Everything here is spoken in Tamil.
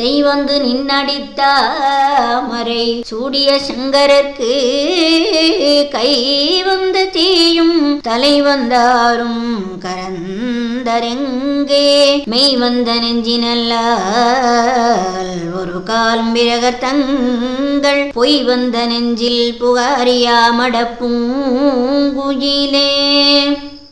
தெய்வந்து நின்னடித்தாமரை சூடிய சங்கரர்க்கு கை வந்த தீயும். தலை வந்தாரும் கரந்தரெங்கே. மெய் வந்த நெஞ்சினல்லால் ஒரு காலம் விரகர் தங்கள். பொய் வந்த நெஞ்சில் புகாரியா மடப்பூங்குயிலே